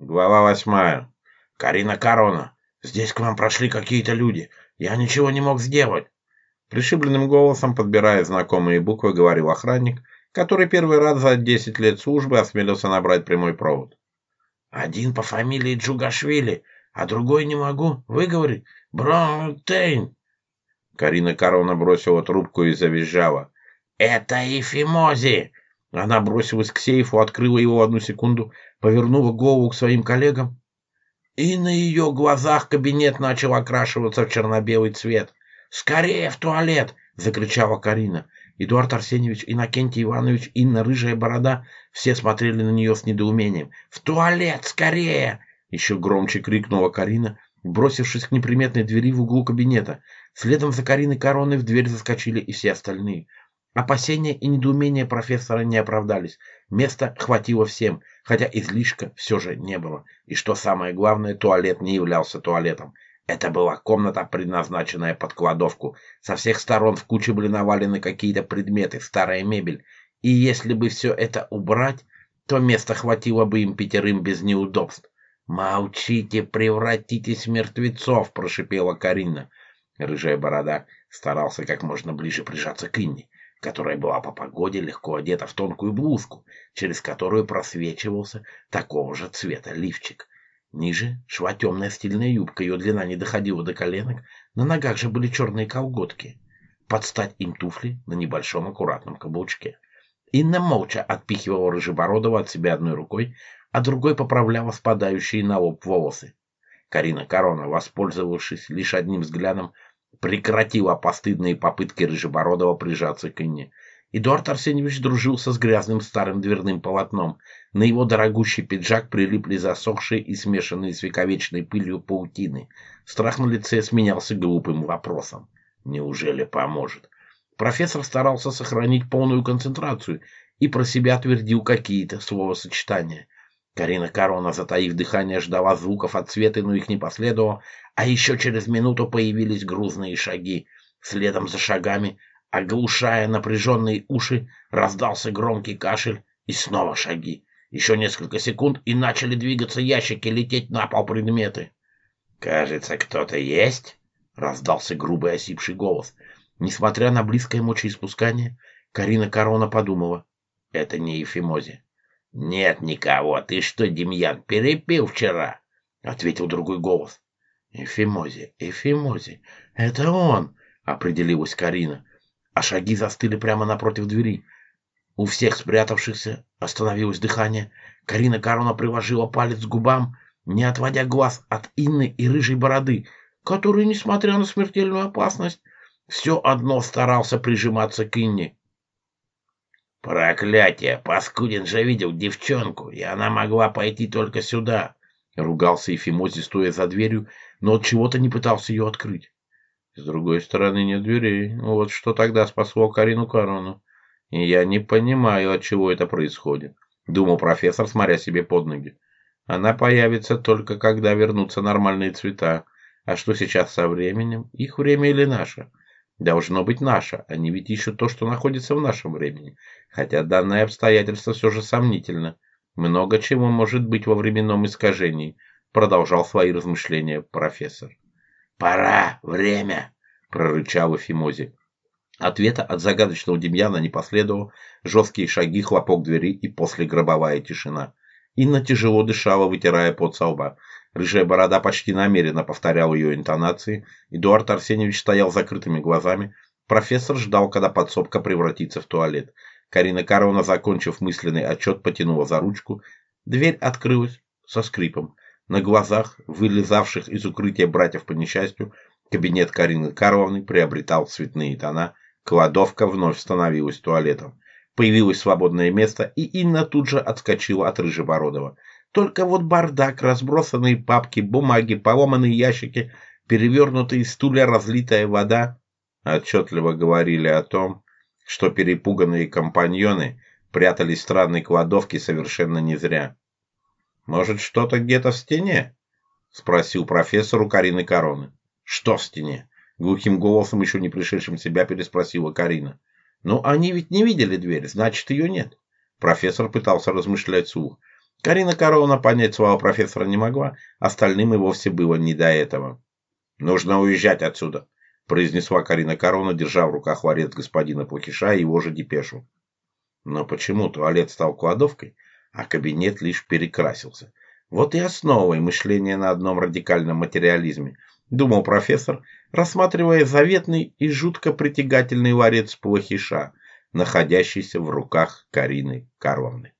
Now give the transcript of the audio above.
Глава восьмая. Карина Корона. Здесь к вам прошли какие-то люди. Я ничего не мог сделать. Пришибленным голосом, подбирая знакомые буквы, говорил охранник, который первый раз за 10 лет службы осмелился набрать прямой провод. Один по фамилии Джугашвили, а другой не могу выговорить. Бронтейн. Карина Корона бросила трубку и завизжала. «Это Ефимози! Она бросилась к сейфу, открыла его в одну секунду, повернула голову к своим коллегам. И на ее глазах кабинет начал окрашиваться в черно-белый цвет. «Скорее в туалет!» — закричала Карина. Эдуард Арсеньевич, Иннокентий Иванович, Инна Рыжая Борода все смотрели на нее с недоумением. «В туалет! Скорее!» — еще громче крикнула Карина, бросившись к неприметной двери в углу кабинета. Следом за Кариной Короной в дверь заскочили и все остальные. Опасения и недоумения профессора не оправдались. Места хватило всем, хотя излишка все же не было. И что самое главное, туалет не являлся туалетом. Это была комната, предназначенная под кладовку. Со всех сторон в куче были навалены какие-то предметы, старая мебель. И если бы все это убрать, то места хватило бы им пятерым без неудобств. «Молчите, превратитесь в мертвецов!» – прошипела Карина. Рыжая борода старался как можно ближе прижаться к Инне которая была по погоде легко одета в тонкую блузку, через которую просвечивался такого же цвета лифчик. Ниже шла темная стильная юбка, ее длина не доходила до коленок, на ногах же были черные колготки. Под стать им туфли на небольшом аккуратном каблучке. Инна молча отпихивала Рыжебородова от себя одной рукой, а другой поправляла спадающие на лоб волосы. Карина Корона, воспользовавшись лишь одним взглядом, прекратила постыдные попытки Рыжебородова прижаться к Инне. Эдуард Арсеньевич дружился с грязным старым дверным полотном. На его дорогущий пиджак прилипли засохшие и смешанные с вековечной пылью паутины. Страх на лице сменялся глупым вопросом. Неужели поможет? Профессор старался сохранить полную концентрацию и про себя твердил какие-то словосочетания – Карина Карлона затаив дыхание, ждала звуков от света, но их не последовало, а еще через минуту появились грузные шаги. Следом за шагами, оглушая напряженные уши, раздался громкий кашель и снова шаги. Еще несколько секунд, и начали двигаться ящики, лететь на пол предметы. «Кажется, кто-то есть?» — раздался грубый осипший голос. Несмотря на близкое мочеиспускание, Карина Корона подумала. «Это не эфимози. «Нет никого. Ты что, Демьян, перепил вчера?» — ответил другой голос. «Эфимози, Эфимози, это он!» — определилась Карина. А шаги застыли прямо напротив двери. У всех спрятавшихся остановилось дыхание. Карина Карона приложила палец к губам, не отводя глаз от Инны и рыжей бороды, который, несмотря на смертельную опасность, все одно старался прижиматься к Инне. «Проклятие! Паскудин же видел девчонку, и она могла пойти только сюда!» Ругался Ефимози, стоя за дверью, но от чего-то не пытался ее открыть. С другой стороны нет дверей. Ну вот что тогда спасло Карину Карону. И я не понимаю, от чего это происходит, думал профессор, смотря себе под ноги. Она появится только когда вернутся нормальные цвета. А что сейчас со временем? Их время или наше? Должно быть наше. А Они ведь ищут то, что находится в нашем времени. Хотя данное обстоятельство все же сомнительно. Много чего может быть во временном искажении, продолжал свои размышления профессор. «Пора! Время!» – прорычал Эфимози. Ответа от загадочного Демьяна не последовал, Жесткие шаги, хлопок двери и после гробовая тишина. Инна тяжело дышала, вытирая пот со лба. Рыжая борода почти намеренно повторял ее интонации. Эдуард Арсеньевич стоял закрытыми глазами. Профессор ждал, когда подсобка превратится в туалет. Карина Карловна, закончив мысленный отчет, потянула за ручку. Дверь открылась со скрипом. На глазах, вылезавших из укрытия братьев по несчастью, кабинет Карины Карловны приобретал цветные тона. Кладовка вновь становилась туалетом. Появилось свободное место, и Инна тут же отскочила от Рыжебородова. Только вот бардак, разбросанные папки, бумаги, поломанные ящики, перевернутые стулья, разлитая вода отчетливо говорили о том, что перепуганные компаньоны прятались в странной кладовке совершенно не зря. «Может, что-то где-то в стене?» — спросил профессор у Карины Короны. «Что в стене?» — глухим голосом, еще не пришедшим себя, переспросила Карина. «Ну, они ведь не видели дверь, значит, ее нет». Профессор пытался размышлять слух. Карина Коровна понять слова профессора не могла, остальным и вовсе было не до этого. «Нужно уезжать отсюда», – произнесла Карина Корона, держа в руках ларец господина Плохиша и его же депешу. Но почему туалет стал кладовкой, а кабинет лишь перекрасился? Вот и основа и мышление на одном радикальном материализме, думал профессор, рассматривая заветный и жутко притягательный ларец Плохиша, находящийся в руках Карины Карловны.